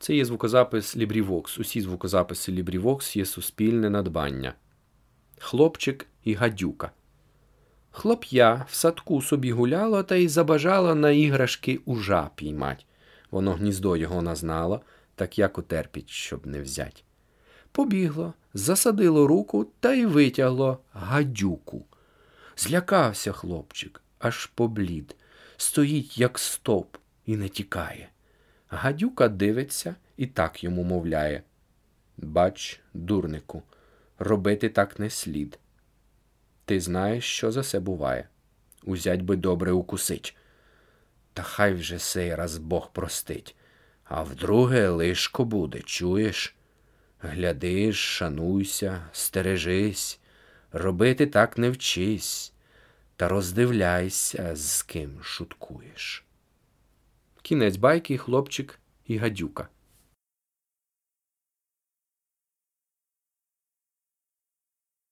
Це є звукозапис LibriVox. Усі звукозаписи LibriVox є суспільне надбання. Хлопчик і гадюка. Хлоп'я в садку собі гуляло та й забажало на іграшки ужа піймать. Воно гніздо його назнало, так як утерпіть, щоб не взять. Побігло, засадило руку та й витягло гадюку. Злякався хлопчик, аж поблід, стоїть, як стоп, і не тікає. Гадюка дивиться і так йому мовляє. Бач, дурнику, робити так не слід. Ти знаєш, що за це буває. Узять би добре укусить. Та хай вже сей раз Бог простить. А вдруге лишко буде, чуєш? Глядиш, шануйся, стережись, робити так не вчись, та роздивляйся, з ким шуткуєш. Кінець байки, хлопчик і гадюка.